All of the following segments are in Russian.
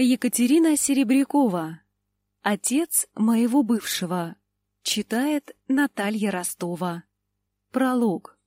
Екатерина Серебрякова. Отец моего бывшего. Читает Наталья Ростова. Пролог.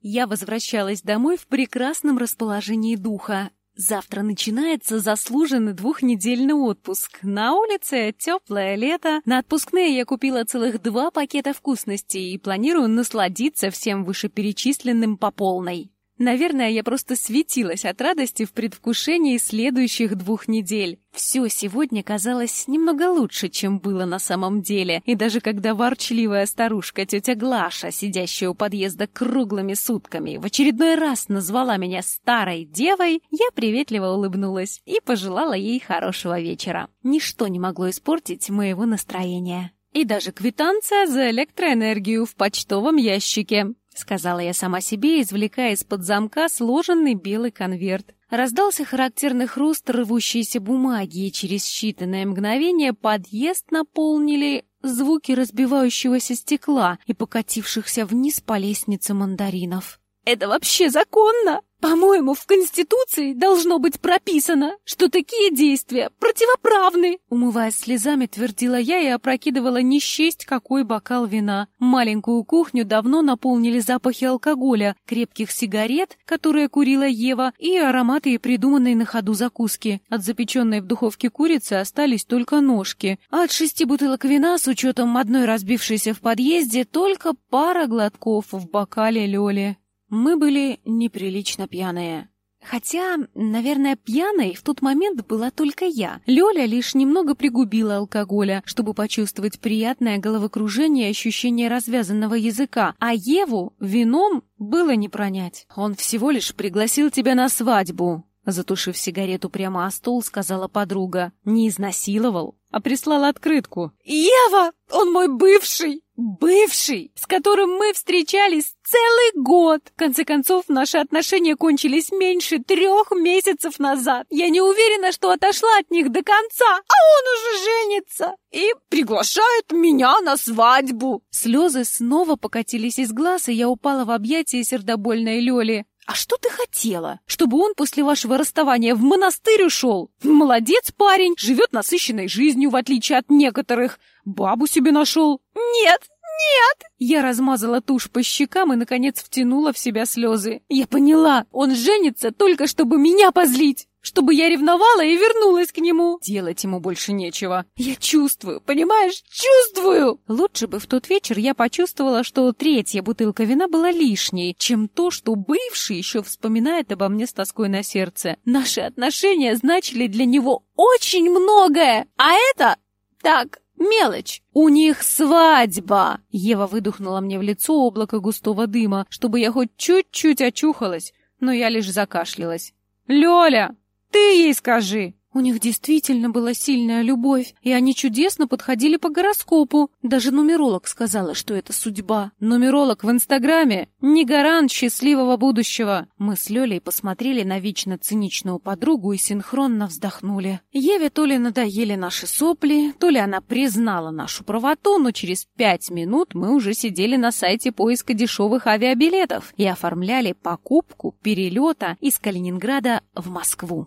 Я возвращалась домой в прекрасном расположении духа. Завтра начинается заслуженный двухнедельный отпуск. На улице теплое лето. На отпускные я купила целых два пакета вкусностей и планирую насладиться всем вышеперечисленным по полной. Наверное, я просто светилась от радости в предвкушении следующих двух недель. Все сегодня казалось немного лучше, чем было на самом деле. И даже когда ворчливая старушка тетя Глаша, сидящая у подъезда круглыми сутками, в очередной раз назвала меня старой девой, я приветливо улыбнулась и пожелала ей хорошего вечера. Ничто не могло испортить моего настроения. И даже квитанция за электроэнергию в почтовом ящике. — сказала я сама себе, извлекая из-под замка сложенный белый конверт. Раздался характерный хруст рвущейся бумаги, и через считанное мгновение подъезд наполнили звуки разбивающегося стекла и покатившихся вниз по лестнице мандаринов. «Это вообще законно?» По-моему, в Конституции должно быть прописано, что такие действия противоправны. Умываясь слезами, твердила я и опрокидывала не счесть какой бокал вина. Маленькую кухню давно наполнили запахи алкоголя, крепких сигарет, которые курила Ева, и ароматы придуманные на ходу закуски. От запеченной в духовке курицы остались только ножки, а от шести бутылок вина, с учетом одной разбившейся в подъезде, только пара глотков в бокале Лёли. Мы были неприлично пьяные. Хотя, наверное, пьяной в тот момент была только я. Лёля лишь немного пригубила алкоголя, чтобы почувствовать приятное головокружение и ощущение развязанного языка, а Еву вином было не пронять. Он всего лишь пригласил тебя на свадьбу. Затушив сигарету прямо о стол, сказала подруга. Не изнасиловал, а прислал открытку. «Ева! Он мой бывший! Бывший! С которым мы встречались целый год! В конце концов, наши отношения кончились меньше трех месяцев назад. Я не уверена, что отошла от них до конца, а он уже женится и приглашает меня на свадьбу!» Слезы снова покатились из глаз, и я упала в объятия сердобольной Лёли. «А что ты хотела? Чтобы он после вашего расставания в монастырь ушел? Молодец парень, живет насыщенной жизнью, в отличие от некоторых. Бабу себе нашел». «Нет, нет!» Я размазала тушь по щекам и, наконец, втянула в себя слезы. «Я поняла, он женится только, чтобы меня позлить!» чтобы я ревновала и вернулась к нему. Делать ему больше нечего. Я чувствую, понимаешь, чувствую! Лучше бы в тот вечер я почувствовала, что третья бутылка вина была лишней, чем то, что бывший еще вспоминает обо мне с тоской на сердце. Наши отношения значили для него очень многое, а это... Так, Мелочь. У них свадьба. Ева выдохнула мне в лицо облако густого дыма, чтобы я хоть чуть-чуть очухалась, но я лишь закашлялась. Лёля, ты ей скажи!» У них действительно была сильная любовь, и они чудесно подходили по гороскопу. Даже нумеролог сказала, что это судьба. Нумеролог в Инстаграме — не гарант счастливого будущего. Мы с Лёлей посмотрели на вечно циничную подругу и синхронно вздохнули. Еве то ли надоели наши сопли, то ли она признала нашу правоту, но через пять минут мы уже сидели на сайте поиска дешевых авиабилетов и оформляли покупку перелета из Калининграда в Москву.